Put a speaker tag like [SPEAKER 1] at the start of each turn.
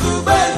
[SPEAKER 1] Cuba.